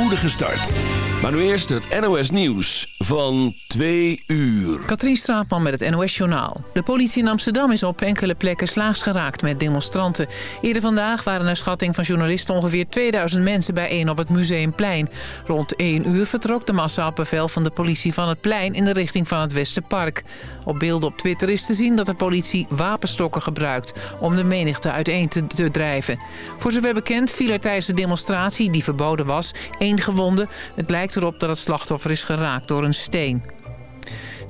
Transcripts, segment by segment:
spoedige start. Maar nu eerst het NOS Nieuws van 2 uur. Katrien Straatman met het NOS Journaal. De politie in Amsterdam is op enkele plekken slaags geraakt met demonstranten. Eerder vandaag waren naar schatting van journalisten ongeveer 2000 mensen bijeen op het Museumplein. Rond 1 uur vertrok de massa op bevel van de politie van het plein in de richting van het Westerpark. Op beelden op Twitter is te zien dat de politie wapenstokken gebruikt om de menigte uiteen te, te drijven. Voor zover bekend viel er tijdens de demonstratie, die verboden was, één gewonde. Het lijkt erop dat het slachtoffer is geraakt door een steen.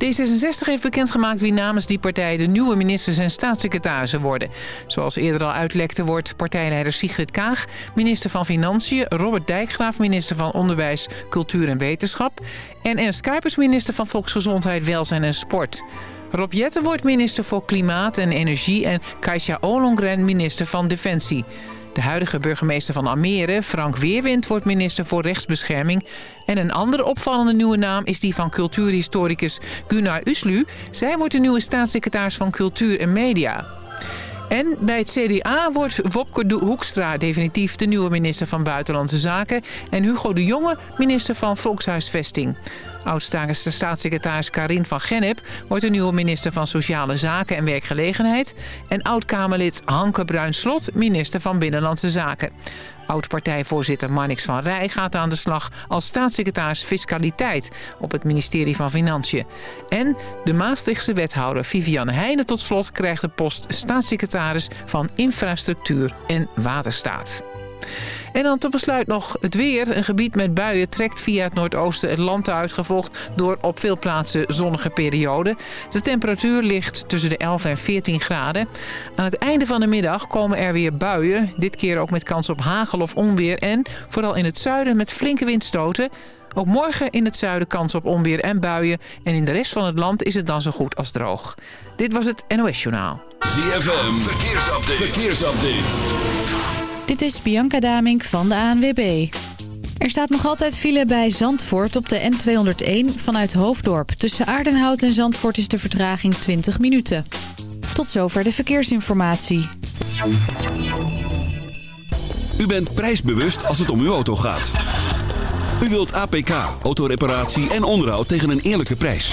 D66 heeft bekendgemaakt wie namens die partij de nieuwe ministers en staatssecretarissen worden. Zoals eerder al uitlekte wordt partijleider Sigrid Kaag minister van Financiën, Robert Dijkgraaf minister van Onderwijs, Cultuur en Wetenschap en Ernst Kuipers minister van Volksgezondheid, Welzijn en Sport. Rob Jetten wordt minister voor Klimaat en Energie en Kaisha Ollongren minister van Defensie. De huidige burgemeester van Almere, Frank Weerwind, wordt minister voor rechtsbescherming. En een andere opvallende nieuwe naam is die van cultuurhistoricus Gunnar Uslu. Zij wordt de nieuwe staatssecretaris van Cultuur en Media. En bij het CDA wordt Wopke Hoekstra definitief de nieuwe minister van Buitenlandse Zaken... en Hugo de Jonge minister van Volkshuisvesting. Oud-staatssecretaris Karin van Gennep wordt de nieuwe minister van Sociale Zaken en Werkgelegenheid. En oud-Kamerlid Hanke Bruinslot minister van Binnenlandse Zaken. Oud-partijvoorzitter Marnix van Rij gaat aan de slag als staatssecretaris Fiscaliteit op het ministerie van Financiën. En de Maastrichtse wethouder Vivianne Heijnen tot slot krijgt de post staatssecretaris van Infrastructuur en Waterstaat. En dan tot besluit nog het weer. Een gebied met buien trekt via het noordoosten het land uit... door op veel plaatsen zonnige perioden. De temperatuur ligt tussen de 11 en 14 graden. Aan het einde van de middag komen er weer buien. Dit keer ook met kans op hagel of onweer. En vooral in het zuiden met flinke windstoten... Ook morgen in het zuiden kans op onweer en buien. En in de rest van het land is het dan zo goed als droog. Dit was het NOS Journaal. ZFM, verkeersupdate. verkeersupdate. Dit is Bianca Damink van de ANWB. Er staat nog altijd file bij Zandvoort op de N201 vanuit Hoofddorp. Tussen Aardenhout en Zandvoort is de vertraging 20 minuten. Tot zover de verkeersinformatie. U bent prijsbewust als het om uw auto gaat. U wilt APK, autoreparatie en onderhoud tegen een eerlijke prijs.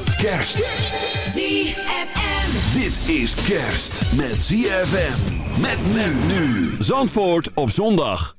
Kerst. ZFM. Dit is kerst met ZFM. Met men nu. Zandvoort op zondag.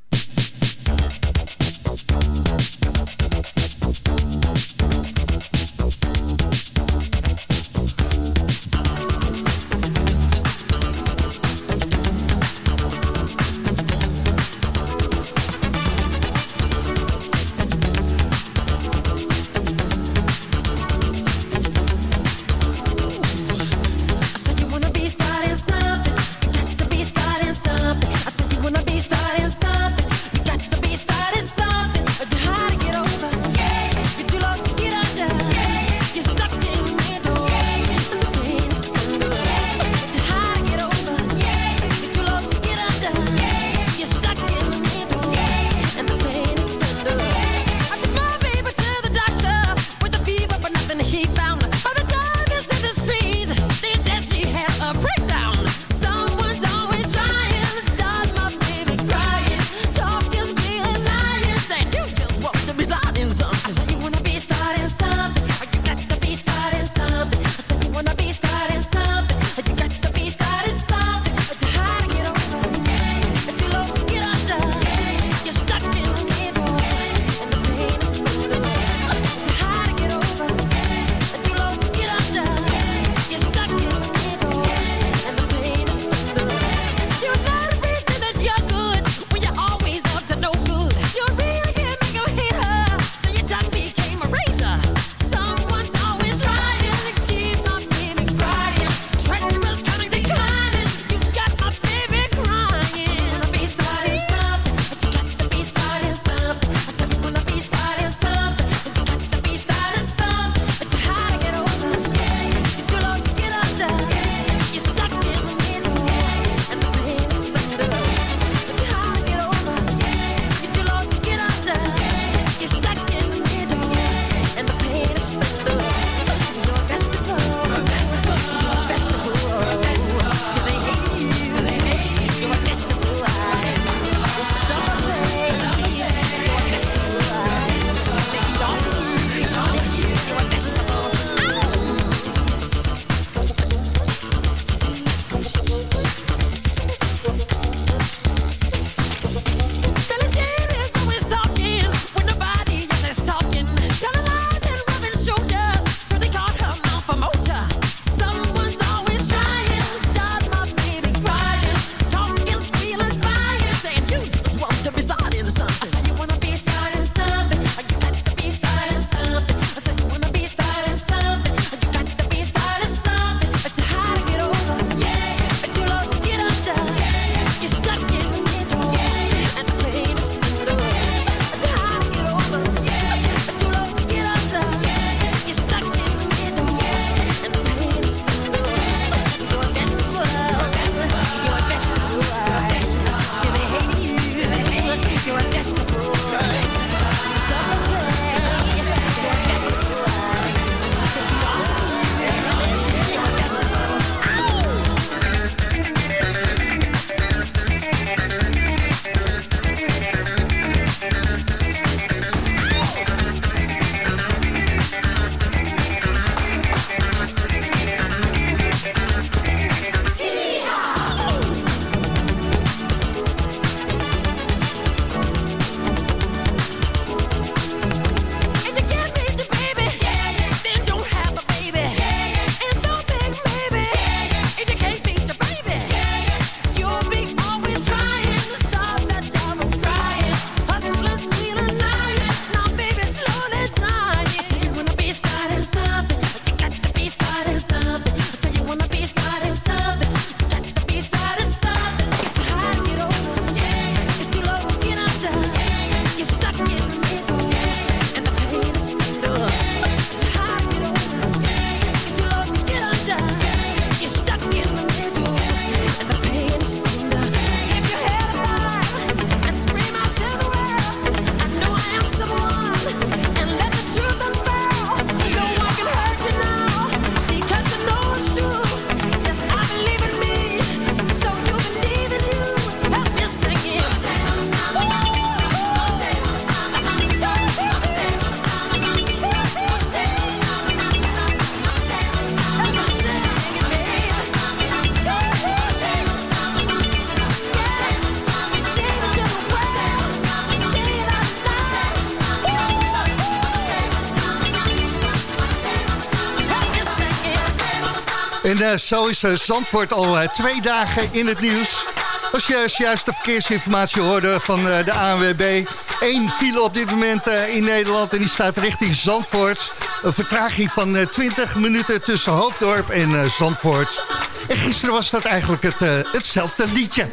En zo is Zandvoort al twee dagen in het nieuws. Als je juist de verkeersinformatie hoorde van de ANWB... één file op dit moment in Nederland en die staat richting Zandvoort. Een vertraging van 20 minuten tussen Hoofddorp en Zandvoort. En gisteren was dat eigenlijk het, hetzelfde liedje.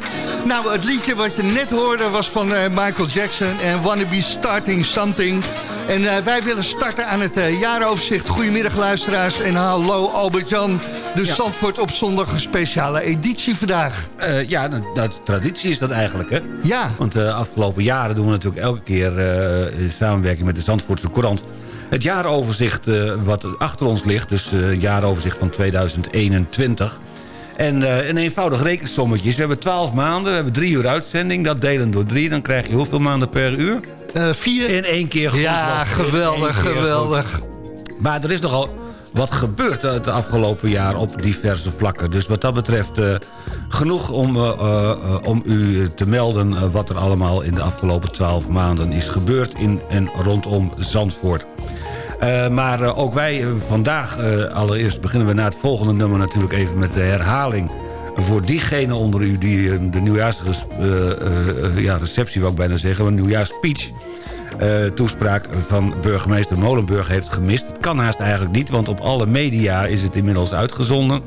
Nou, het liedje wat je net hoorde was van Michael Jackson en Wanna Be Starting Something. En wij willen starten aan het jaaroverzicht. Goedemiddag luisteraars en hallo Albert-Jan. De ja. Zandvoort op zondag een speciale editie vandaag. ja, dat, traditie is dat eigenlijk, hè? Ja. Want de afgelopen jaren doen we natuurlijk elke keer in samenwerking met de Zandvoortse Courant het jaaroverzicht uh, wat achter ons ligt, dus jaaroverzicht van 2021... En een eenvoudig rekensommetje. We hebben 12 maanden, we hebben drie uur uitzending. Dat delen door drie, dan krijg je hoeveel maanden per uur? Vier. In één keer goed. Ja, geweldig, geweldig. Goed. Maar er is nogal wat gebeurd het afgelopen jaar op diverse vlakken. Dus wat dat betreft uh, genoeg om, uh, uh, om u te melden... wat er allemaal in de afgelopen twaalf maanden is gebeurd... in en rondom Zandvoort. Maar ook wij vandaag, allereerst beginnen we na het volgende nummer natuurlijk even met de herhaling. Voor diegenen onder u die de nieuwjaarsreceptie, ja, receptie wou ik bijna zeggen, een nieuwjaarspeech... toespraak van burgemeester Molenburg heeft gemist. Het kan haast eigenlijk niet, want op alle media is het inmiddels uitgezonden.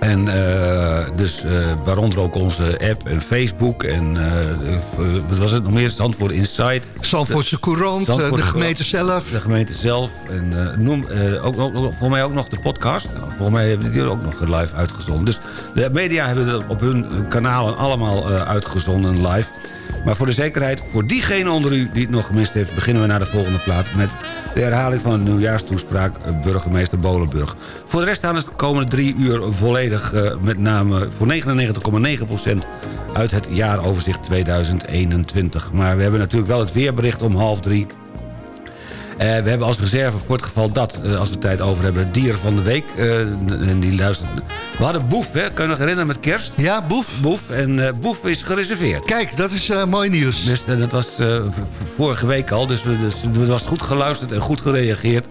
En uh, dus uh, waaronder ook onze app en Facebook en uh, wat was het nog meer? Zandvoort Insight. Zandvoortse Courant, de gemeente zelf. De gemeente zelf. En noem, ook, ook, volgens mij ook nog de podcast. Volgens mij hebben die ook nog live uitgezonden. Dus de media hebben het op hun kanalen allemaal uitgezonden live. Maar voor de zekerheid, voor diegene onder u die het nog gemist heeft... beginnen we naar de volgende plaats met de herhaling van de nieuwjaarstoespraak eh, burgemeester Bolenburg. Voor de rest staan het de komende drie uur volledig... Uh, met name voor 99,9% uit het jaaroverzicht 2021. Maar we hebben natuurlijk wel het weerbericht om half drie... Uh, we hebben als reserve voor het geval dat, uh, als we tijd over hebben... het dier van de week. Uh, en die luistert. We hadden Boef, hè? kan je nog herinneren met kerst? Ja, Boef. Boef. En Boef is gereserveerd. Kijk, dat is mooi nieuws. Dus dat was vorige week al. Dus, we, dus het was goed geluisterd en goed gereageerd.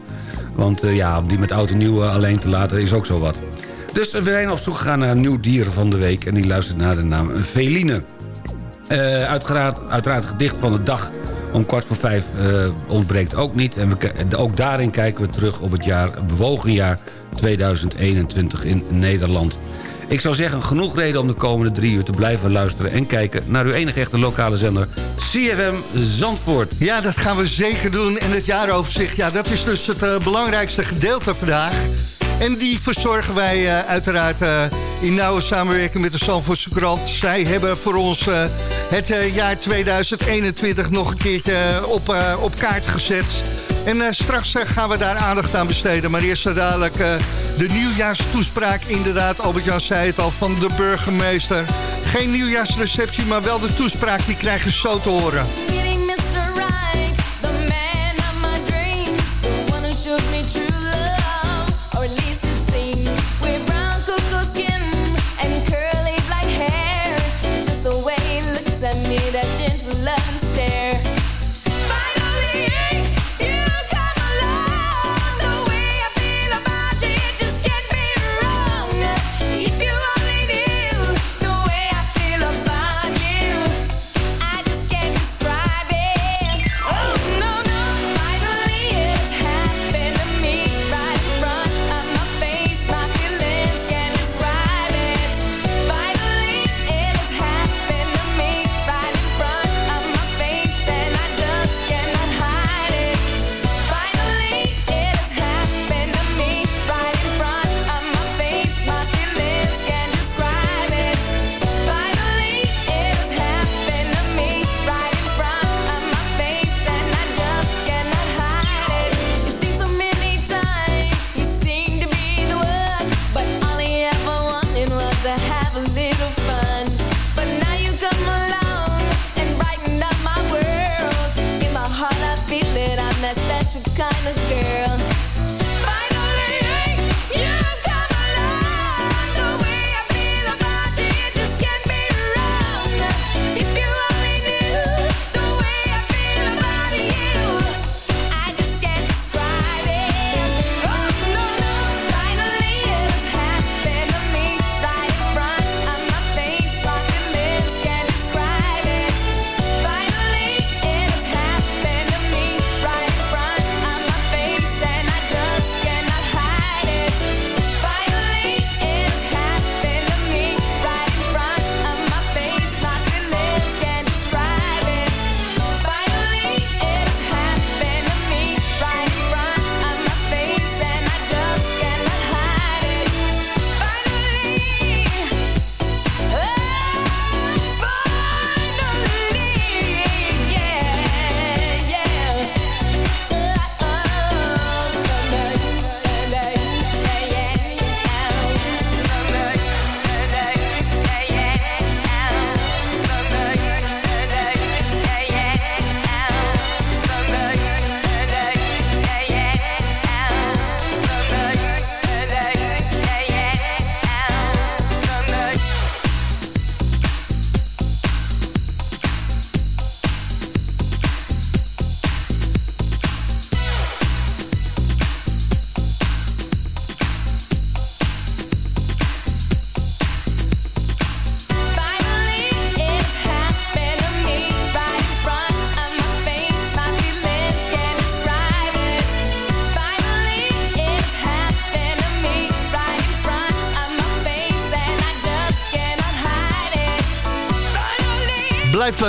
Want ja, om die met oud en nieuw alleen te laten is ook zo wat. Dus we zijn op zoek gegaan naar een nieuw dier van de week. En die luistert naar de naam Veline. uiteraard, uiteraard gedicht van de dag om kwart voor vijf uh, ontbreekt ook niet. En we, ook daarin kijken we terug op het jaar, bewogen jaar 2021 in Nederland. Ik zou zeggen, genoeg reden om de komende drie uur te blijven luisteren... en kijken naar uw enige echte lokale zender, CFM Zandvoort. Ja, dat gaan we zeker doen. En het jaaroverzicht, ja, dat is dus het uh, belangrijkste gedeelte vandaag. En die verzorgen wij uh, uiteraard in nauwe samenwerking met de Zandvoortse krant. Zij hebben voor ons uh, het jaar 2021 nog een keertje op, op kaart gezet. En straks gaan we daar aandacht aan besteden. Maar eerst dadelijk de nieuwjaarstoespraak. Inderdaad, Albert-Jan zei het al, van de burgemeester. Geen nieuwjaarsreceptie, maar wel de toespraak. Die krijgen zo te horen.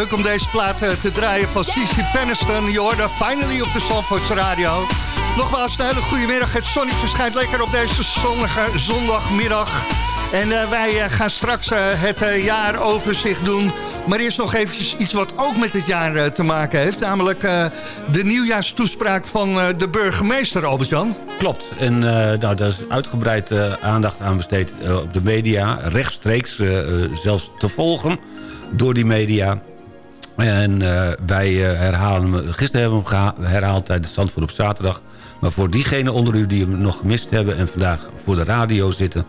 Leuk om deze plaat te draaien van Cici Peniston. Je hoorde finally op de Zandvoortse Radio. Nogmaals een hele goede middag. Het zonnetje schijnt lekker op deze zonnige zondagmiddag. En wij gaan straks het jaaroverzicht doen maar eerst nog eventjes iets wat ook met het jaar uh, te maken heeft. Namelijk uh, de nieuwjaarstoespraak van uh, de burgemeester, Albert-Jan. Klopt. En nou, daar is uitgebreid aandacht aan besteed op de media. Rechtstreeks zelfs te volgen door die media. En wij herhalen hem, gisteren hebben we hem herhaald tijdens Zandvoort op zaterdag. Maar voor diegenen onder u die hem nog gemist hebben... en vandaag voor de radio zitten...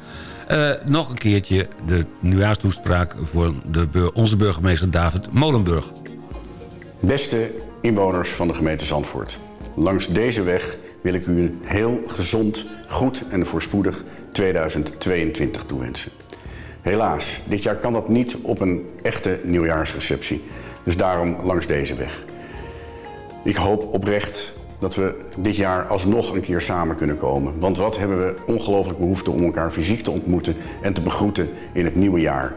Uh, nog een keertje de nieuwjaarstoespraak voor de, onze burgemeester David Molenburg. Beste inwoners van de gemeente Zandvoort. Langs deze weg wil ik u een heel gezond, goed en voorspoedig 2022 toewensen. Helaas, dit jaar kan dat niet op een echte nieuwjaarsreceptie. Dus daarom langs deze weg. Ik hoop oprecht dat we dit jaar alsnog een keer samen kunnen komen. Want wat hebben we ongelooflijk behoefte om elkaar fysiek te ontmoeten en te begroeten in het nieuwe jaar.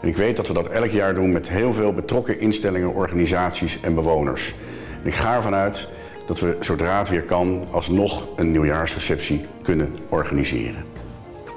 En ik weet dat we dat elk jaar doen met heel veel betrokken instellingen, organisaties en bewoners. En ik ga ervan uit dat we zodra het weer kan alsnog een nieuwjaarsreceptie kunnen organiseren.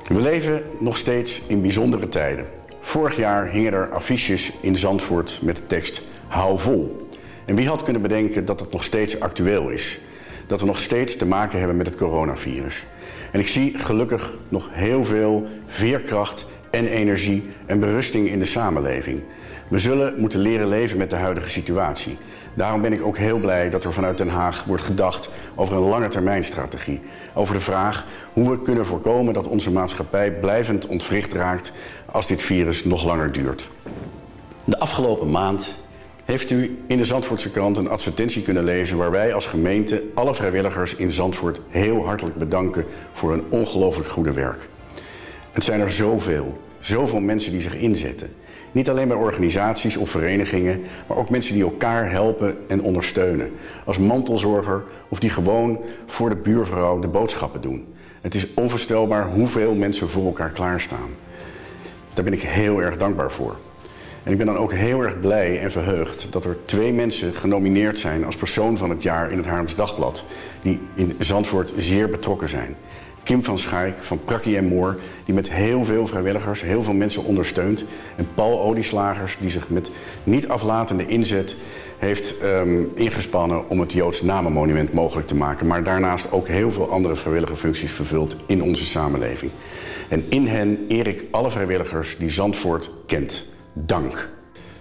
We leven nog steeds in bijzondere tijden. Vorig jaar hingen er affiches in Zandvoort met de tekst Hou vol. En wie had kunnen bedenken dat het nog steeds actueel is? Dat we nog steeds te maken hebben met het coronavirus. En ik zie gelukkig nog heel veel veerkracht en energie en berusting in de samenleving. We zullen moeten leren leven met de huidige situatie. Daarom ben ik ook heel blij dat er vanuit Den Haag wordt gedacht over een lange termijnstrategie. Over de vraag hoe we kunnen voorkomen dat onze maatschappij blijvend ontwricht raakt als dit virus nog langer duurt. De afgelopen maand heeft u in de Zandvoortse krant een advertentie kunnen lezen waar wij als gemeente alle vrijwilligers in Zandvoort heel hartelijk bedanken voor hun ongelooflijk goede werk. Het zijn er zoveel, zoveel mensen die zich inzetten. Niet alleen bij organisaties of verenigingen, maar ook mensen die elkaar helpen en ondersteunen. Als mantelzorger of die gewoon voor de buurvrouw de boodschappen doen. Het is onvoorstelbaar hoeveel mensen voor elkaar klaarstaan. Daar ben ik heel erg dankbaar voor. En ik ben dan ook heel erg blij en verheugd dat er twee mensen genomineerd zijn als persoon van het jaar in het Haarlems Dagblad. Die in Zandvoort zeer betrokken zijn. Kim van Schaik van Prakkie en Moor, die met heel veel vrijwilligers, heel veel mensen ondersteunt. En Paul Olieslagers, die zich met niet aflatende inzet heeft um, ingespannen om het Joods Namenmonument mogelijk te maken. Maar daarnaast ook heel veel andere vrijwillige functies vervult in onze samenleving. En in hen eer ik alle vrijwilligers die Zandvoort kent dank.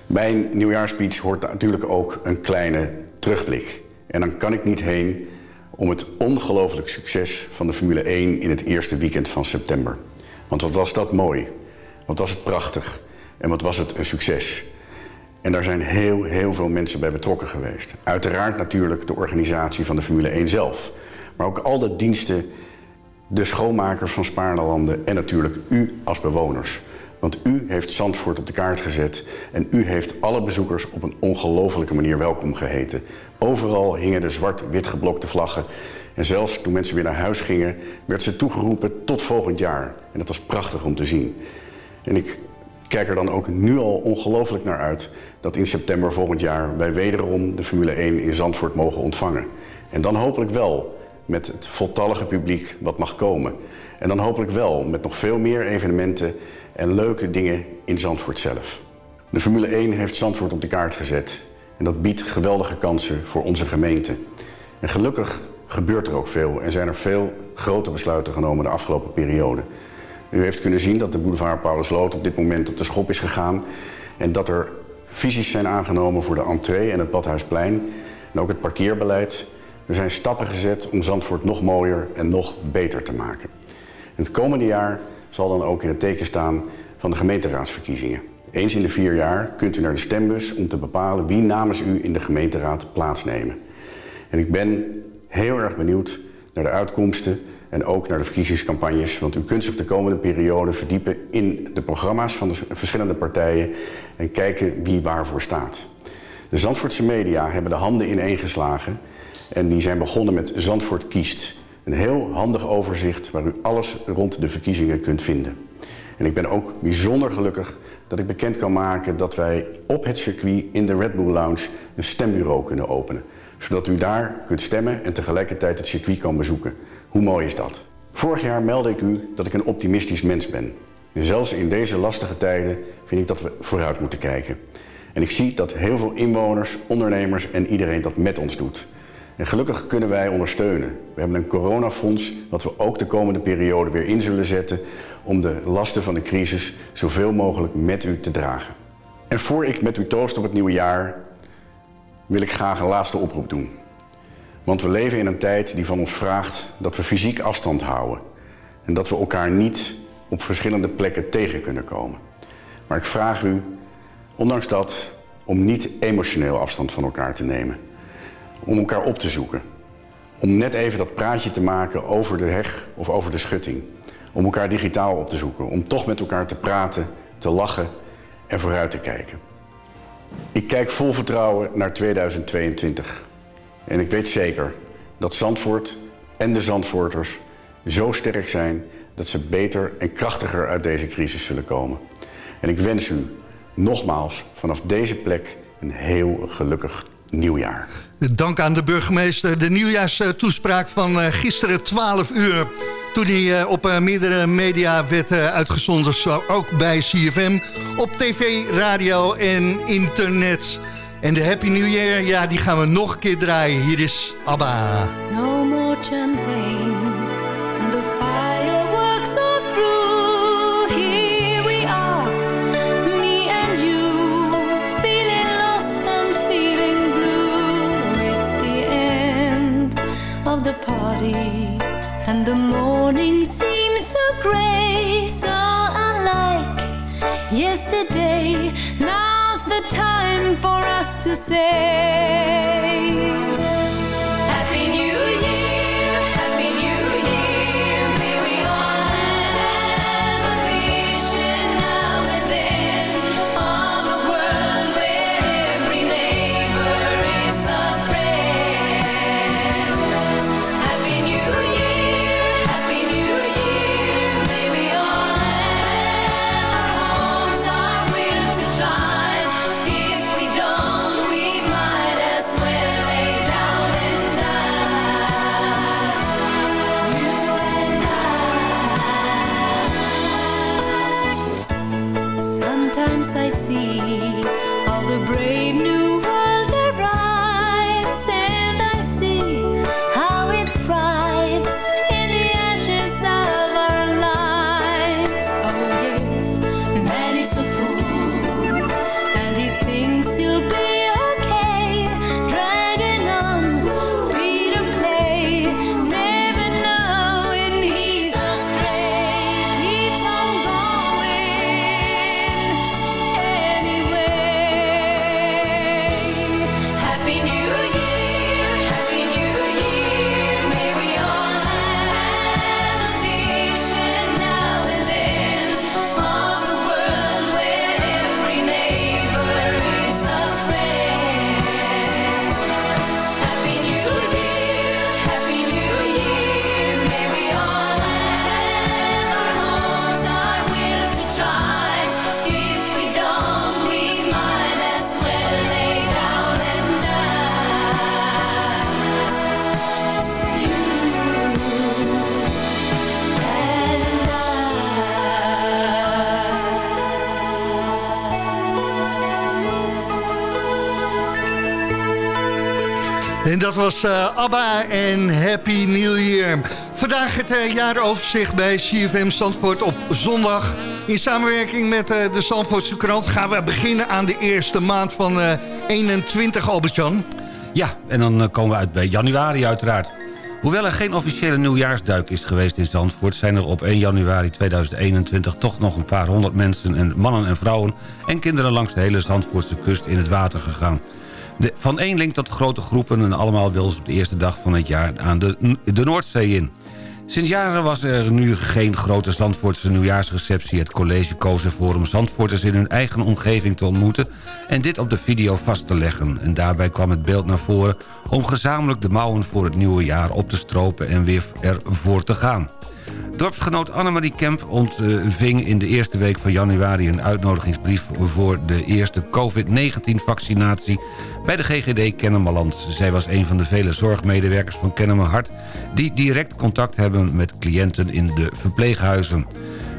Mijn nieuwjaarspeech hoort natuurlijk ook een kleine terugblik. En dan kan ik niet heen om het ongelooflijk succes van de Formule 1 in het eerste weekend van september. Want wat was dat mooi. Wat was het prachtig. En wat was het een succes. En daar zijn heel, heel veel mensen bij betrokken geweest. Uiteraard natuurlijk de organisatie van de Formule 1 zelf. Maar ook al de diensten, de schoonmakers van Spaarlanden en natuurlijk u als bewoners. Want u heeft Zandvoort op de kaart gezet en u heeft alle bezoekers op een ongelofelijke manier welkom geheten. Overal hingen de zwart-wit geblokte vlaggen. En zelfs toen mensen weer naar huis gingen, werd ze toegeroepen tot volgend jaar. En dat was prachtig om te zien. En ik kijk er dan ook nu al ongelooflijk naar uit dat in september volgend jaar wij wederom de Formule 1 in Zandvoort mogen ontvangen. En dan hopelijk wel met het voltallige publiek wat mag komen. En dan hopelijk wel met nog veel meer evenementen en leuke dingen in Zandvoort zelf. De Formule 1 heeft Zandvoort op de kaart gezet en dat biedt geweldige kansen voor onze gemeente. En gelukkig gebeurt er ook veel en zijn er veel grote besluiten genomen de afgelopen periode. U heeft kunnen zien dat de boulevard Paulusloot op dit moment op de schop is gegaan en dat er visies zijn aangenomen voor de entree en het Badhuisplein en ook het parkeerbeleid. Er zijn stappen gezet om Zandvoort nog mooier en nog beter te maken. In het komende jaar zal dan ook in het teken staan van de gemeenteraadsverkiezingen. Eens in de vier jaar kunt u naar de stembus om te bepalen wie namens u in de gemeenteraad plaatsnemen. En ik ben heel erg benieuwd naar de uitkomsten en ook naar de verkiezingscampagnes. Want u kunt zich de komende periode verdiepen in de programma's van de verschillende partijen en kijken wie waarvoor staat. De Zandvoortse media hebben de handen ineengeslagen en die zijn begonnen met Zandvoort kiest. Een heel handig overzicht waar u alles rond de verkiezingen kunt vinden. En ik ben ook bijzonder gelukkig dat ik bekend kan maken dat wij op het circuit in de Red Bull Lounge een stembureau kunnen openen. Zodat u daar kunt stemmen en tegelijkertijd het circuit kan bezoeken. Hoe mooi is dat? Vorig jaar meldde ik u dat ik een optimistisch mens ben. En zelfs in deze lastige tijden vind ik dat we vooruit moeten kijken. En ik zie dat heel veel inwoners, ondernemers en iedereen dat met ons doet. En gelukkig kunnen wij ondersteunen. We hebben een coronafonds dat we ook de komende periode weer in zullen zetten om de lasten van de crisis zoveel mogelijk met u te dragen. En voor ik met u toost op het nieuwe jaar wil ik graag een laatste oproep doen. Want we leven in een tijd die van ons vraagt dat we fysiek afstand houden en dat we elkaar niet op verschillende plekken tegen kunnen komen. Maar ik vraag u, ondanks dat, om niet emotioneel afstand van elkaar te nemen. Om elkaar op te zoeken. Om net even dat praatje te maken over de heg of over de schutting. Om elkaar digitaal op te zoeken. Om toch met elkaar te praten, te lachen en vooruit te kijken. Ik kijk vol vertrouwen naar 2022. En ik weet zeker dat Zandvoort en de Zandvoorters zo sterk zijn dat ze beter en krachtiger uit deze crisis zullen komen. En ik wens u nogmaals vanaf deze plek een heel gelukkig nieuwjaar. Dank aan de burgemeester. De nieuwjaarstoespraak van eh, gisteren 12 uur. Toen hij eh, op eh, meerdere media werd uitgezonden. Zo ook bij CFM. Op tv, radio en internet. En de Happy New Year, ja, die gaan we nog een keer draaien. Hier is ABBA. No more champagne. And the morning seems so grey. So unlike yesterday. Now's the time for us to say I see het uh, jaaroverzicht bij CFM Zandvoort op zondag. In samenwerking met uh, de Zandvoortse krant gaan we beginnen aan de eerste maand van 21, Albert-Jan. Ja, en dan komen we uit bij januari uiteraard. Hoewel er geen officiële nieuwjaarsduik is geweest in Zandvoort... zijn er op 1 januari 2021 toch nog een paar honderd mensen... en mannen en vrouwen en kinderen langs de hele Zandvoortse kust in het water gegaan. De, van één link tot grote groepen en allemaal wilden ze op de eerste dag van het jaar aan de, de Noordzee in. Sinds jaren was er nu geen grote Zandvoortse nieuwjaarsreceptie. Het college koos ervoor om Zandvoorters in hun eigen omgeving te ontmoeten... en dit op de video vast te leggen. En daarbij kwam het beeld naar voren om gezamenlijk de mouwen voor het nieuwe jaar op te stropen... en weer ervoor te gaan. Dorpsgenoot Annemarie Kemp ontving in de eerste week van januari... een uitnodigingsbrief voor de eerste COVID-19-vaccinatie... bij de GGD Kennemerland. Zij was een van de vele zorgmedewerkers van Kennemer Hart... die direct contact hebben met cliënten in de verpleeghuizen.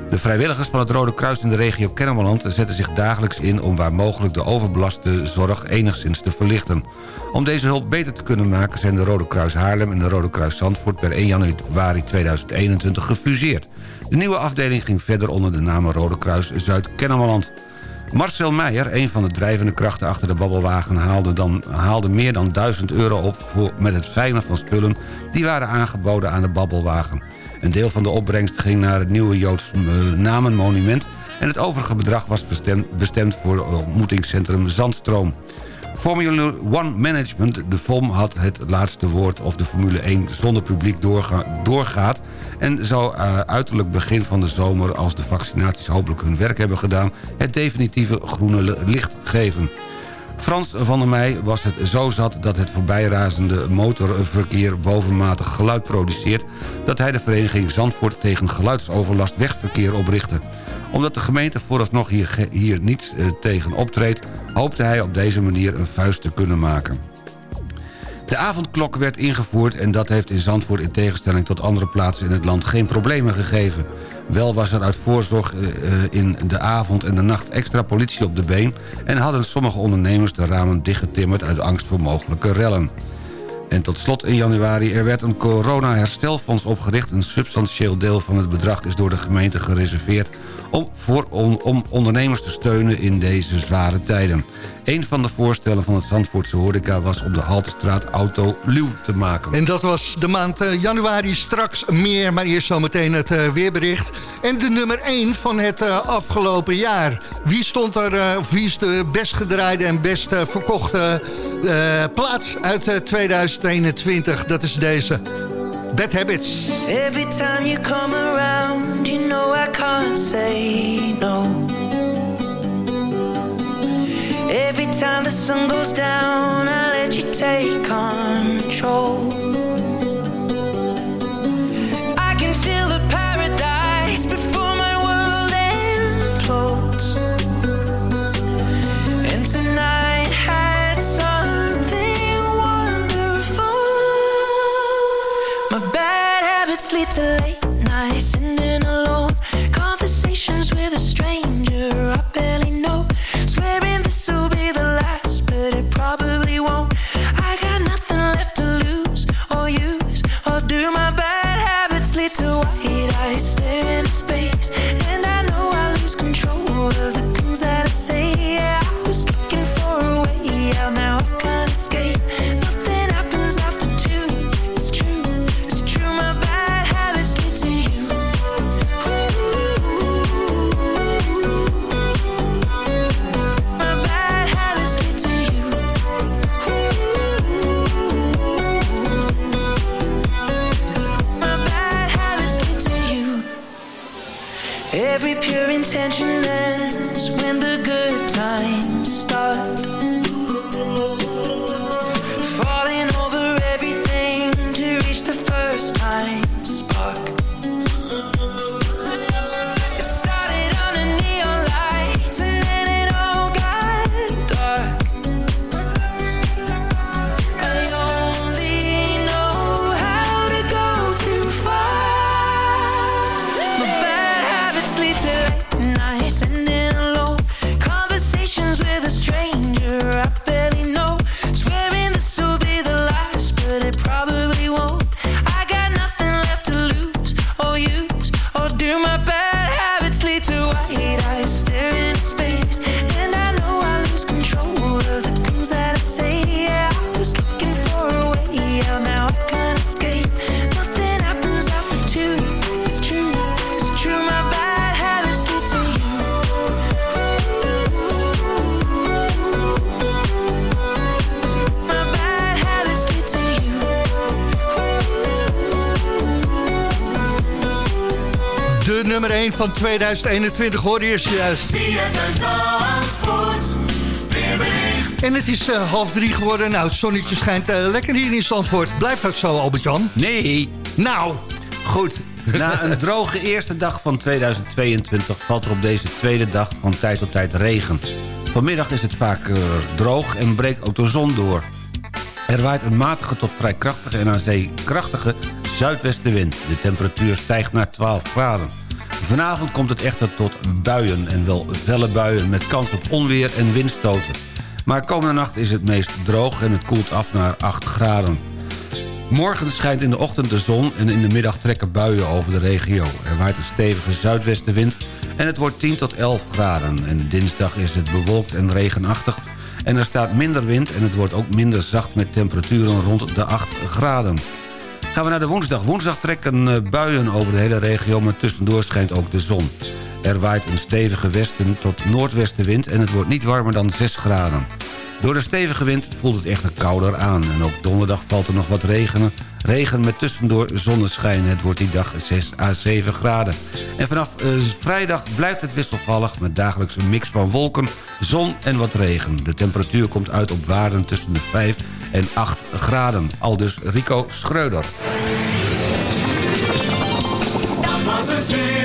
De vrijwilligers van het Rode Kruis in de regio Kennemerland zetten zich dagelijks in om waar mogelijk de overbelaste zorg enigszins te verlichten. Om deze hulp beter te kunnen maken zijn de Rode Kruis Haarlem en de Rode Kruis Zandvoort per 1 januari 2021 gefuseerd. De nieuwe afdeling ging verder onder de naam Rode Kruis Zuid-Kennemerland. Marcel Meijer, een van de drijvende krachten achter de babbelwagen... haalde, dan, haalde meer dan 1000 euro op voor, met het fijne van spullen... die waren aangeboden aan de babbelwagen. Een deel van de opbrengst ging naar het nieuwe Joods eh, namenmonument... en het overige bedrag was bestemd, voor het ontmoetingscentrum Zandstroom. Formula One Management, de FOM, had het laatste woord... of de Formule 1 zonder publiek doorgaat... en zou uh, uiterlijk begin van de zomer... als de vaccinaties hopelijk hun werk hebben gedaan... het definitieve groene licht geven. Frans van der Meij was het zo zat dat het voorbijrazende motorverkeer bovenmatig geluid produceert... dat hij de vereniging Zandvoort tegen geluidsoverlast wegverkeer oprichtte. Omdat de gemeente vooralsnog hier, hier niets eh, tegen optreedt... hoopte hij op deze manier een vuist te kunnen maken. De avondklok werd ingevoerd en dat heeft in Zandvoort in tegenstelling tot andere plaatsen in het land geen problemen gegeven. Wel was er uit voorzorg eh, eh, in de avond en de nacht extra politie op de been... en hadden sommige ondernemers de ramen dichtgetimmerd uit angst voor mogelijke rellen. En tot slot in januari, er werd een corona-herstelfonds opgericht. Een substantieel deel van het bedrag is door de gemeente gereserveerd... om, voor, om, om ondernemers te steunen in deze zware tijden. Een van de voorstellen van het Zandvoortse horeca... was op de Haltestraat auto luw te maken. En dat was de maand uh, januari straks meer. Maar eerst zometeen het uh, weerbericht. En de nummer 1 van het uh, afgelopen jaar. Wie stond er, wie is de best gedraaide en best verkochte plaats uit 2021? Dat is deze. Bad Habits. Every time you come around, you know I can't say no. Every time the sun goes down, I let you take control. Van 2021 hoorde je juist. En het is eh, half drie geworden. Nou, het zonnetje schijnt eh, lekker hier in Zandvoort. Blijft dat zo, Albert-Jan? Nee, Nou, goed. Na een droge eerste dag van 2022 valt er op deze tweede dag van tijd tot tijd regen. Vanmiddag is het vaak eh, droog en breekt ook de zon door. Er waait een matige tot vrij krachtige en aan zee krachtige zuidwestenwind. De temperatuur stijgt naar 12 graden. Vanavond komt het echter tot buien en wel felle buien... met kans op onweer en windstoten. Maar komende nacht is het meest droog en het koelt af naar 8 graden. Morgen schijnt in de ochtend de zon en in de middag trekken buien over de regio. Er waait een stevige zuidwestenwind en het wordt 10 tot 11 graden. En dinsdag is het bewolkt en regenachtig en er staat minder wind... en het wordt ook minder zacht met temperaturen rond de 8 graden. Gaan we naar de woensdag. Woensdag trekken eh, buien over de hele regio... maar tussendoor schijnt ook de zon. Er waait een stevige westen tot noordwestenwind... en het wordt niet warmer dan 6 graden. Door de stevige wind voelt het echter kouder aan. En ook donderdag valt er nog wat regenen. Regen met tussendoor zonneschijn. Het wordt die dag 6 à 7 graden. En vanaf eh, vrijdag blijft het wisselvallig... met dagelijks een mix van wolken, zon en wat regen. De temperatuur komt uit op waarden tussen de 5 en 8 graden. Aldus Rico Schreuder. Dat was het weer.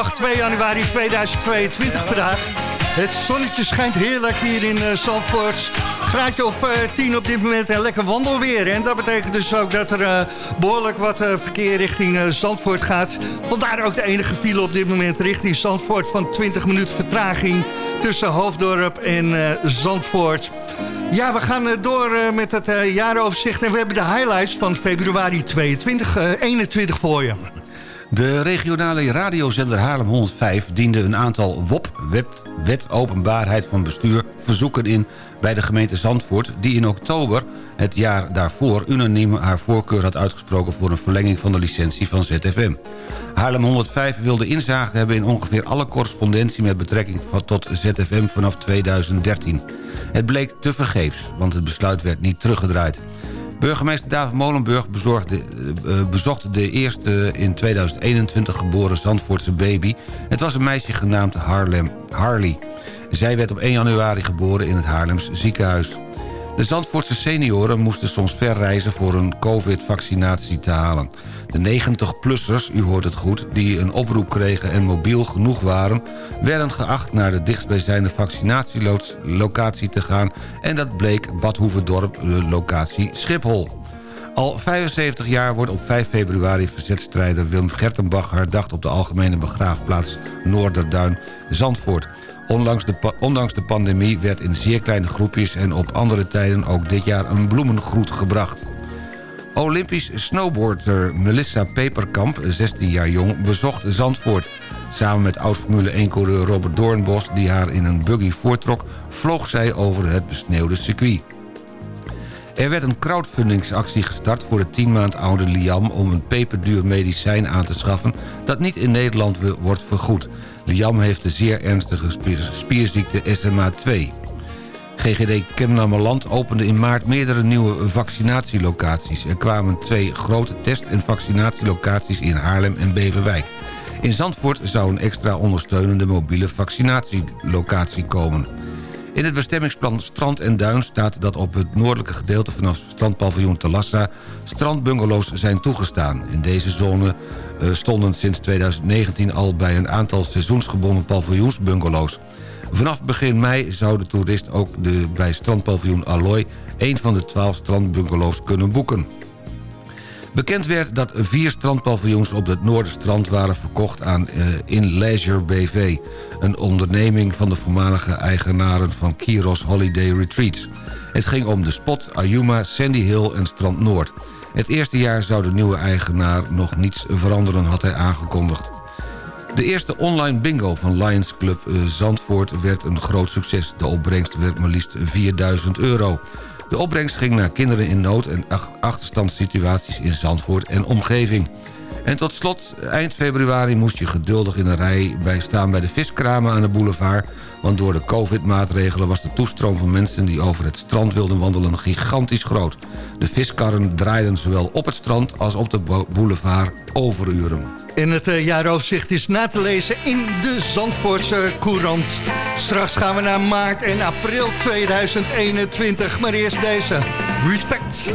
Zondag 2 januari 2022 vandaag. Het zonnetje schijnt heerlijk hier in eh, Zandvoort. Graadje of eh, 10 op dit moment en lekker wandelweer. En dat betekent dus ook dat er eh, behoorlijk wat verkeer richting Zandvoort gaat. Vandaar ook de enige file op dit moment richting Zandvoort van 20 minuten vertraging. tussen Hoofddorp en uh, Zandvoort. Ja, we gaan door met het jaaroverzicht en we hebben de highlights van februari 22, 21 voor je. De regionale radiozender Haarlem 105 diende een aantal WOP, wet, openbaarheid van bestuur, verzoeken in bij de gemeente Zandvoort... die in oktober het jaar daarvoor unaniem haar voorkeur had uitgesproken... voor een verlenging van de licentie van ZFM. Haarlem 105 wilde inzage hebben in ongeveer alle correspondentie... met betrekking tot ZFM vanaf 2013. Het bleek te vergeefs, want het besluit werd niet teruggedraaid. Burgemeester David Molenburg bezorgde, uh, bezocht de eerste in 2021 geboren Zandvoortse baby. Het was een meisje genaamd Harlem, Harley. Zij werd op 1 januari geboren in het Haarlems ziekenhuis. De Zandvoortse senioren moesten soms ver reizen voor een covid-vaccinatie te halen. De 90-plussers, u hoort het goed, die een oproep kregen en mobiel genoeg waren... werden geacht naar de dichtstbijzijnde vaccinatielocatie te gaan... en dat bleek Bad Hoeverdorp, de locatie Schiphol. Al 75 jaar wordt op 5 februari verzetstrijder Willem Gertenbach herdacht... op de algemene begraafplaats Noorderduin, Zandvoort. Ondanks de, ondanks de pandemie werd in zeer kleine groepjes... en op andere tijden ook dit jaar een bloemengroet gebracht. Olympisch snowboarder Melissa Peperkamp, 16 jaar jong, bezocht Zandvoort. Samen met oud-Formule 1-coureur Robert Doornbos, die haar in een buggy voortrok... vloog zij over het besneeuwde circuit. Er werd een crowdfundingsactie gestart voor de 10 maand oude Liam... om een peperduur medicijn aan te schaffen dat niet in Nederland wordt vergoed. Liam heeft de zeer ernstige spierziekte SMA2. GGD Kennemerland opende in maart meerdere nieuwe vaccinatielocaties. Er kwamen twee grote test- en vaccinatielocaties in Haarlem en Beverwijk. In Zandvoort zou een extra ondersteunende mobiele vaccinatielocatie komen. In het bestemmingsplan Strand en Duin staat dat op het noordelijke gedeelte vanaf strandpaviljoen Talassa strandbungalows zijn toegestaan. In deze zone stonden sinds 2019 al bij een aantal seizoensgebonden paviljoensbungalows. Vanaf begin mei zou de toerist ook de, bij strandpaviljoen Alloy... een van de twaalf strandbungalows kunnen boeken. Bekend werd dat vier strandpaviljoens op het Noorderstrand waren verkocht aan uh, In Leisure BV... een onderneming van de voormalige eigenaren van Kiros Holiday Retreats. Het ging om de Spot, Ayuma, Sandy Hill en Strand Noord. Het eerste jaar zou de nieuwe eigenaar nog niets veranderen, had hij aangekondigd. De eerste online bingo van Lions Club eh, Zandvoort werd een groot succes. De opbrengst werd maar liefst 4000 euro. De opbrengst ging naar kinderen in nood en achterstandssituaties in Zandvoort en omgeving. En tot slot, eind februari moest je geduldig in de rij bij staan bij de viskramen aan de boulevard... want door de covid-maatregelen was de toestroom van mensen die over het strand wilden wandelen gigantisch groot. De viskarren draaiden zowel op het strand als op de boulevard overuren. En het uh, jaaroverzicht is na te lezen in de Zandvoortse Courant. Straks gaan we naar maart en april 2021, maar eerst deze. Respect.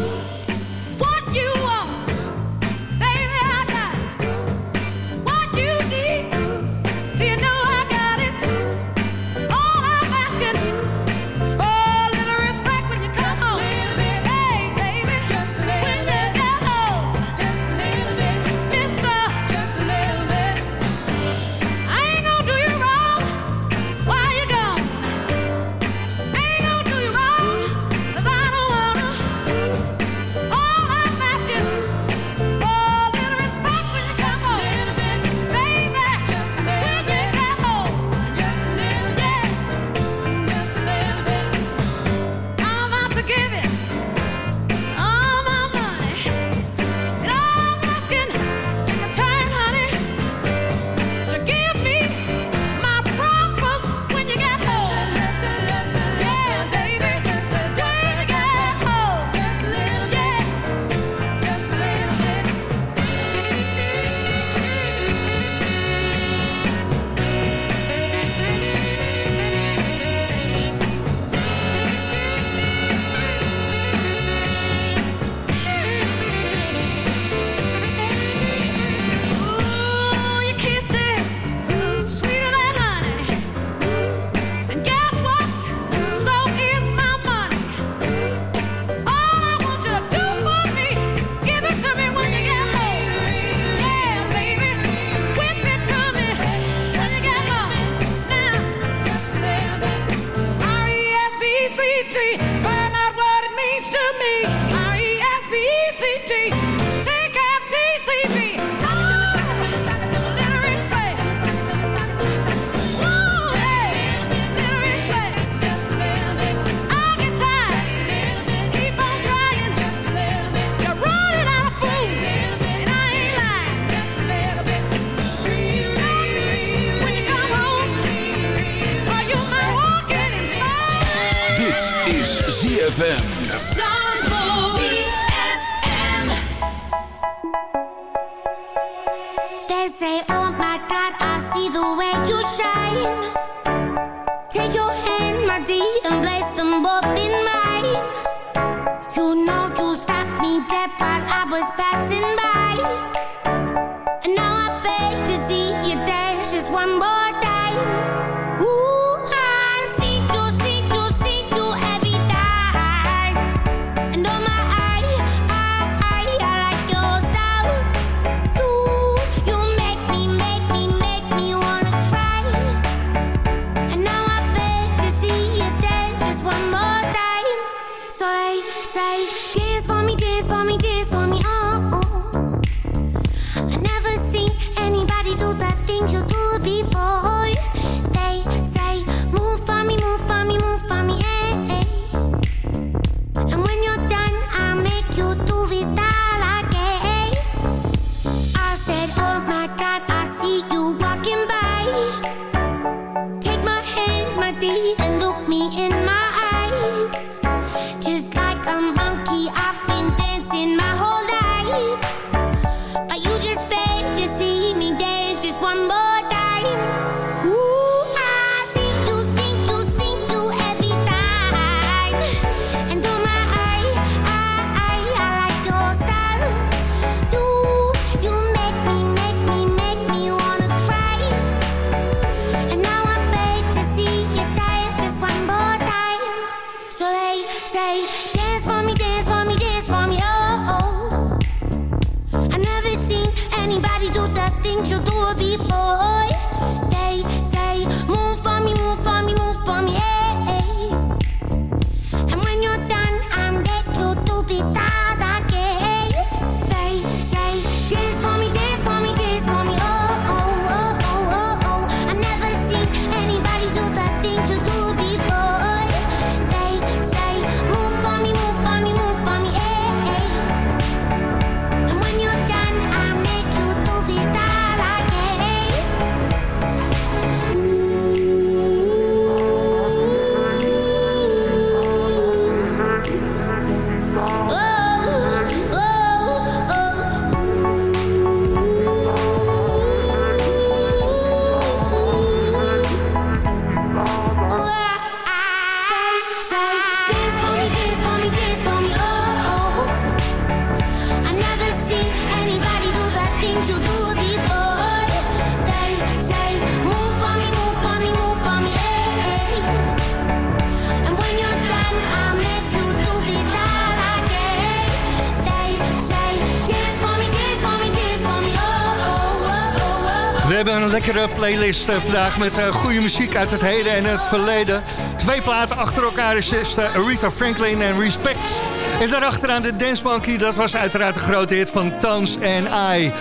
We hebben een lekkere playlist eh, vandaag met eh, goede muziek uit het heden en het verleden. Twee platen achter elkaar is is, eh, Aretha Franklin en Respect. En daarachteraan de Dance dat was uiteraard de grote hit van Tans en I.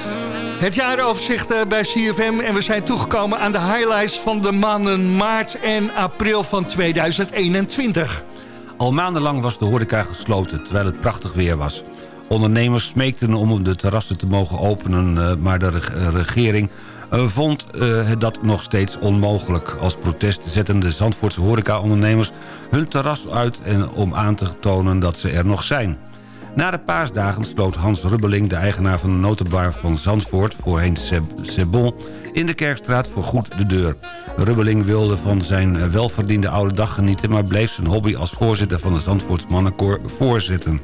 Het jaaroverzicht eh, bij CFM en we zijn toegekomen aan de highlights van de maanden maart en april van 2021. Al maandenlang was de horeca gesloten, terwijl het prachtig weer was. Ondernemers smeekten om de terrassen te mogen openen... eh, maar de eh, regering vond dat nog steeds onmogelijk. Als protest zetten de Zandvoortse horecaondernemers hun terras uit... Om aan te tonen dat ze er nog zijn. Na de paasdagen sloot Hans Rubbeling, de eigenaar van de notenbar van Zandvoort... voorheen Seb- Sebon, in de Kerkstraat voor goed de deur. Rubbeling wilde van zijn welverdiende oude dag genieten... maar bleef zijn hobby als voorzitter van de Zandvoorts Mannenkoor voortzetten.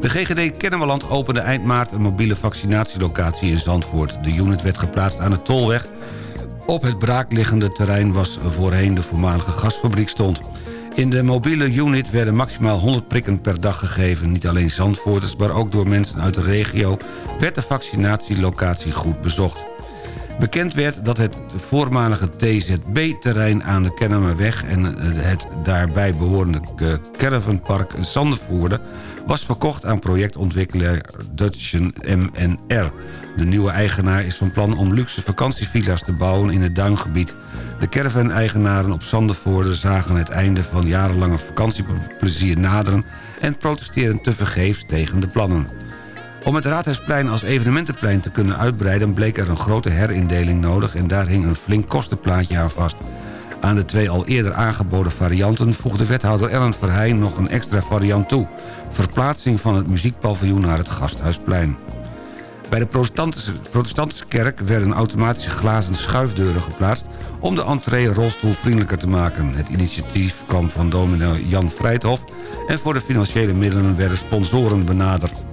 De GGD Kennemerland opende eind maart een mobiele vaccinatielocatie in Zandvoort. De unit werd geplaatst aan de Tolweg. Op het braakliggende terrein was voorheen de voormalige gasfabriek stond. In de mobiele unit werden maximaal 100 prikken per dag gegeven. Niet alleen Zandvoorters, maar ook door mensen uit de regio... werd de vaccinatielocatie goed bezocht. Bekend werd dat het voormalige TZB-terrein aan de Kennemerweg... en eh, het daarbij behorende eh, caravanpark Zandervoerde... was verkocht aan projectontwikkelaar Dutchen MNR. De nieuwe eigenaar is van plan om luxe vakantievilla's te bouwen in het duingebied. De caravan-eigenaren op Zandervoorde zagen het einde van jarenlange vakantieplezier naderen... en protesteerden tevergeefs tegen de plannen. Om het Raadhuisplein als evenementenplein te kunnen uitbreiden... bleek er een grote herindeling nodig en daar hing een flink kostenplaatje aan vast. Aan de twee al eerder aangeboden varianten voegde wethouder Ellen Verheyen nog een extra variant toe. Verplaatsing van het muziekpaviljoen naar het Gasthuisplein. Bij de protestantische kerk werden automatische glazen schuifdeuren geplaatst... om de entree rolstoelvriendelijker te maken. Het initiatief kwam van dominee Jan Vrijthof... en voor de financiële middelen werden sponsoren benaderd.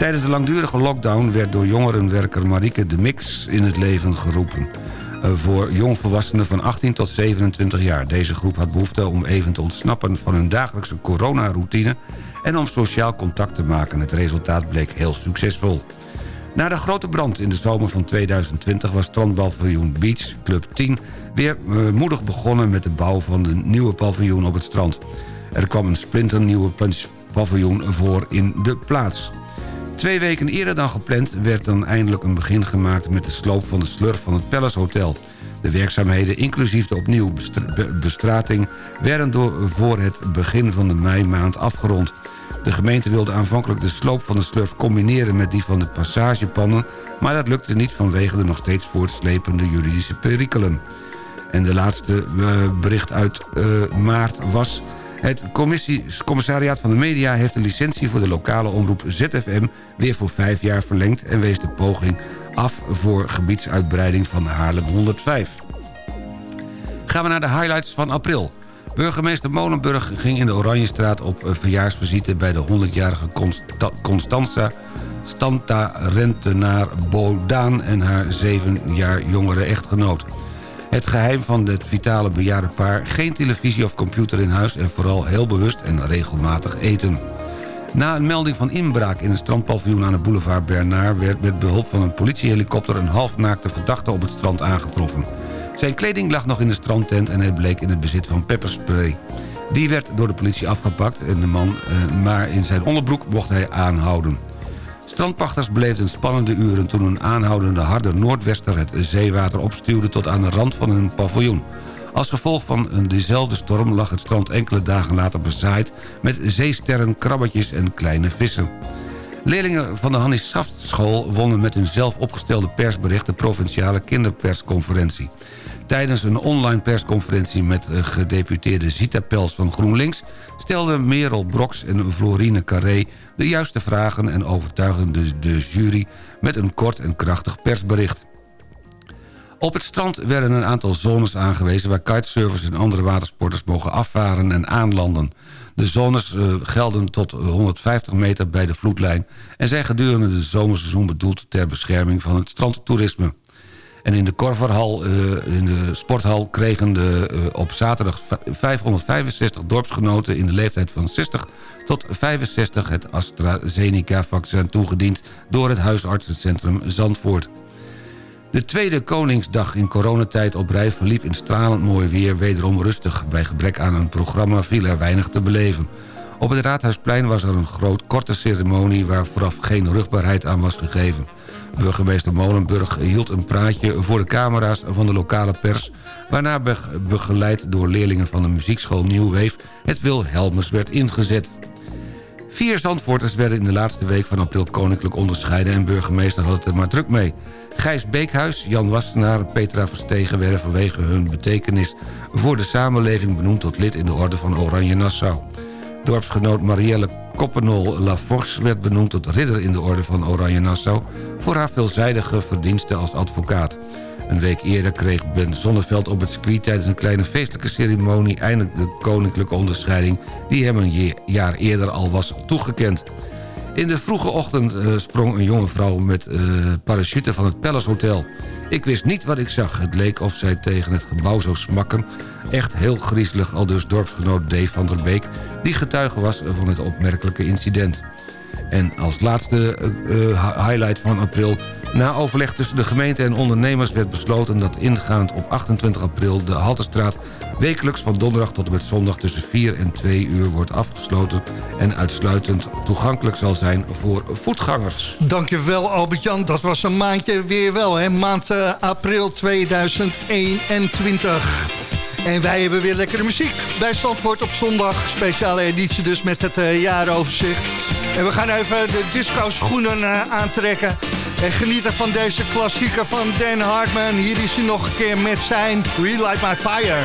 Tijdens de langdurige lockdown werd door jongerenwerker Marieke de Mix in het leven geroepen. Eh, Voor jongvolwassenen van 18 tot 27 jaar. Deze groep had behoefte om even te ontsnappen van hun dagelijkse coronaroutine... en om sociaal contact te maken. Het resultaat bleek heel succesvol. Na de grote brand in de zomer van 2020 was strandpaviljoen Beach Club 10... weer eh, moedig begonnen met de bouw van de nieuwe paviljoen op het strand. Er kwam een splinternieuwe paviljoen voor in de plaats. Twee weken eerder dan gepland werd dan eindelijk een begin gemaakt... met de sloop van de slurf van het Palace Hotel. De werkzaamheden, inclusief de opnieuw bestra- be- bestrating... werden door voor het begin van de meimaand afgerond. De gemeente wilde aanvankelijk de sloop van de slurf combineren... met die van de passagepannen... maar dat lukte niet vanwege de nog steeds voortslepende juridische perikelen. En de laatste eh, bericht uit eh, maart was... Het commissariaat van de media heeft de licentie voor de lokale omroep ZFM weer voor vijf jaar verlengd en wees de poging af voor gebiedsuitbreiding van Haarlem 105. Gaan we naar de highlights van april. Burgemeester Molenburg ging in de Oranjestraat op verjaarsvisite... bij de 100-jarige Consta- Constanza Stanta Rentenaar Bodaan... en haar zeven jaar jongere echtgenoot. Het geheim van het vitale bejaardenpaar... geen televisie of computer in huis... en vooral heel bewust en regelmatig eten. Na een melding van inbraak in het strandpaviljoen aan de boulevard Bernard... werd met behulp van een politiehelikopter... een halfnaakte verdachte op het strand aangetroffen. Zijn kleding lag nog in de strandtent en hij bleek in het bezit van pepperspray. Die werd door de politie afgepakt, en de man, eh, maar in zijn onderbroek mocht hij aanhouden. Strandpachters beleefden spannende uren toen een aanhoudende harde noordwester het zeewater opstuwde tot aan de rand van een paviljoen. Als gevolg van een dezelfde storm lag het strand enkele dagen later bezaaid met zeesterren, krabbetjes en kleine vissen. Leerlingen van de Hannie Schaftschool wonnen met hun zelf opgestelde persbericht de provinciale kinderpersconferentie. Tijdens een online persconferentie met gedeputeerde Zita Pels van GroenLinks... stelden Merel Broks en Florine Carré de juiste vragen... en overtuigden de, de jury met een kort en krachtig persbericht. Op het strand werden een aantal zones aangewezen... waar kitesurfers en andere watersporters mogen afvaren en aanlanden. De zones eh, gelden tot 150 meter bij de vloedlijn... en zijn gedurende het zomerseizoen bedoeld ter bescherming van het strandtoerisme. En in de Korverhal, eh, in de sporthal, kregen de, eh, op zaterdag 565 dorpsgenoten... in de leeftijd van 60 tot 65 het AstraZeneca-vaccin toegediend... door het huisartsencentrum Zandvoort. De tweede Koningsdag in coronatijd op rij verliep in stralend mooi weer wederom rustig. Bij gebrek aan een programma viel er weinig te beleven. Op het Raadhuisplein was er een groot korte ceremonie... waar vooraf geen rugbaarheid aan was gegeven. Burgemeester Molenburg hield een praatje voor de camera's van de lokale pers... waarna be- begeleid door leerlingen van de muziekschool Nieuwweef... het Wilhelmus werd ingezet. Vier Zandvoorters werden in de laatste week van april koninklijk onderscheiden... en burgemeester had het er maar druk mee. Gijs Beekhuis, Jan Wassenaar en Petra Verstegen... werden vanwege hun betekenis voor de samenleving benoemd... tot lid in de orde van Oranje Nassau. Dorpsgenoot Marielle Koppenol Laforce werd benoemd tot ridder in de orde van Oranje Nassau... voor haar veelzijdige verdiensten als advocaat. Een week eerder kreeg Ben Zonneveld op het circuit... tijdens een kleine feestelijke ceremonie... eindelijk de koninklijke onderscheiding... die hem een jaar eerder al was toegekend. In de vroege ochtend eh, sprong een jonge vrouw met eh, parachute van het Palace Hotel. Ik wist niet wat ik zag. Het leek of zij tegen het gebouw zou smakken. Echt heel griezelig, al dus dorpsgenoot Dave van der Beek... die getuige was van het opmerkelijke incident. En als laatste eh, highlight van april... na overleg tussen de gemeente en ondernemers werd besloten... dat ingaand op 28 april de Haltestraat... wekelijks van donderdag tot en met zondag tussen 4 en 2 uur wordt afgesloten... en uitsluitend toegankelijk zal zijn voor voetgangers. Dankjewel Albert-Jan, dat was een maandje weer wel, hè? maand eh, april 2021. En wij hebben weer lekkere muziek bij Zandvoort op zondag. Speciale editie dus met het eh, jaaroverzicht. En we gaan even de disco schoenen eh, aantrekken. En genieten van deze klassieker van Dan Hartman. Hier is hij nog een keer met zijn Relight My Fire.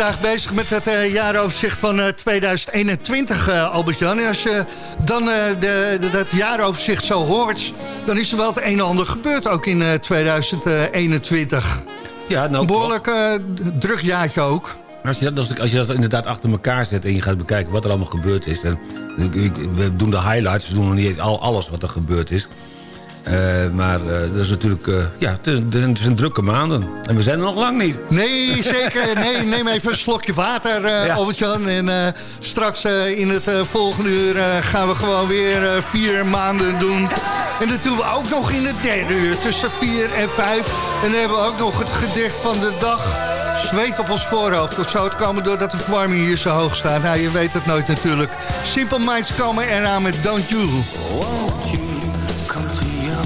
Vandaag bezig met het eh, jaaroverzicht van eh, 2021, eh, Albert-Jan. En als je dan eh, de, de- dat jaaroverzicht zo hoort... dan is er wel het een en ander gebeurd ook in eh, 2021. Ja, nou, Een behoorlijk eh, druk jaartje ook. Als je, dat, als, je dat inderdaad achter elkaar zet en je gaat bekijken wat er allemaal gebeurd is. En, we doen de highlights, we doen nog niet al alles wat er gebeurd is. Eh, maar eh, dat is natuurlijk, eh, ja, het, zijn drukke maanden. En we zijn er nog lang niet. Nee, zeker. Nee, neem even een slokje water, eh Ja. Albert-Jan. En eh, straks eh, in het volgende uur eh, gaan we gewoon weer eh, vier maanden doen. En dat doen we ook nog in het derde uur, tussen vier en vijf. En dan hebben we ook nog het gedicht van de dag. Zweet op ons voorhoofd. Dat zou het komen doordat de verwarming hier zo hoog staat. Nou, je weet het nooit natuurlijk. Simple Minds komen eraan met Don't You.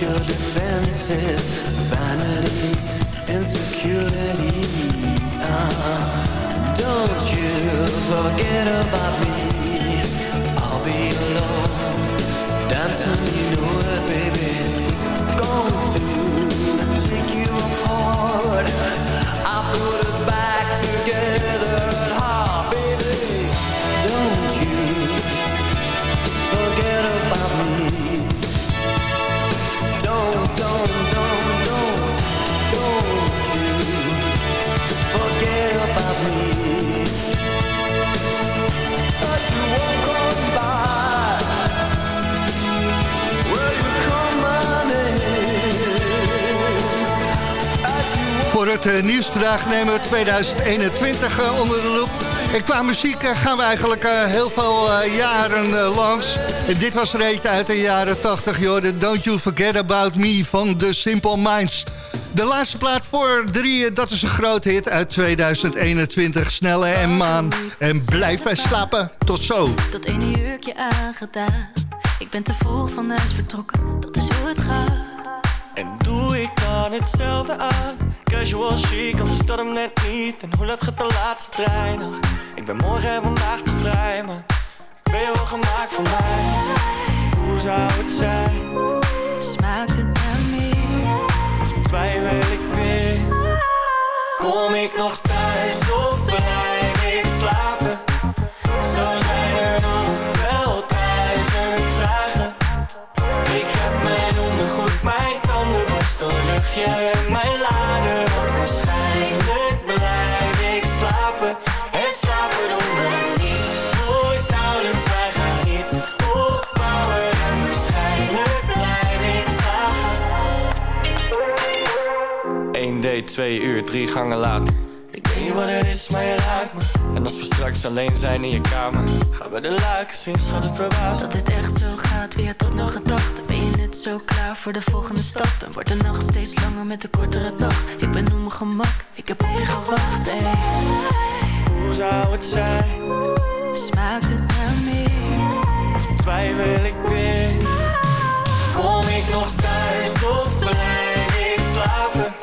your defenses. Vanity, insecurity. Uh, don't you forget about me. Het eh, nieuws vandaag nemen we 2021 eh, onder de loep. En qua muziek eh, gaan we eigenlijk heel veel jaren langs. En dit was er uit de jaren 80, joh. Don't You Forget About Me van The Simple Minds. De laatste plaat voor drieën, dat is een groot hit uit 2021. Snelle en maan. En blijf bij slapen. Tot zo. Dat ene jurkje aangedaan. Ik ben te vroeg van huis vertrokken, dat is hoe het gaat. En doe ik dan hetzelfde aan Casual chic, anders dat hem net niet En hoe laat gaat de laatste trein nog? Ik ben morgen en vandaag te vrij Maar ben je wel gemaakt voor mij? Hoe zou het zijn? Smaakt het naar meer? Of twijfel ik weer? Kom ik nog thuis of blijf ik slapen? Luchtje en mijn lader Want waarschijnlijk blijf ik slapen En slapen doen we niet. Nooit nauwelijks, wij gaan iets opbouwen. En waarschijnlijk blijf ik slapen. 1 date, 2 uur, 3 gangen later niet wat het is, maar je raakt me En als we straks alleen zijn in je kamer Gaan we de luiken zien, schat het verbaasd Dat dit echt zo gaat, wie had dat nog gedacht? Ben je net zo klaar voor de volgende stap? En wordt de nacht steeds langer met de kortere dag? Ik ben op mijn gemak, ik heb op je gewacht. Hoe zou het zijn? Smaakt het naar meer? Of twijfel ik weer? Kom ik nog thuis of blijf ik slapen?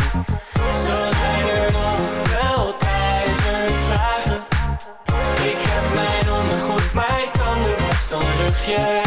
yeah.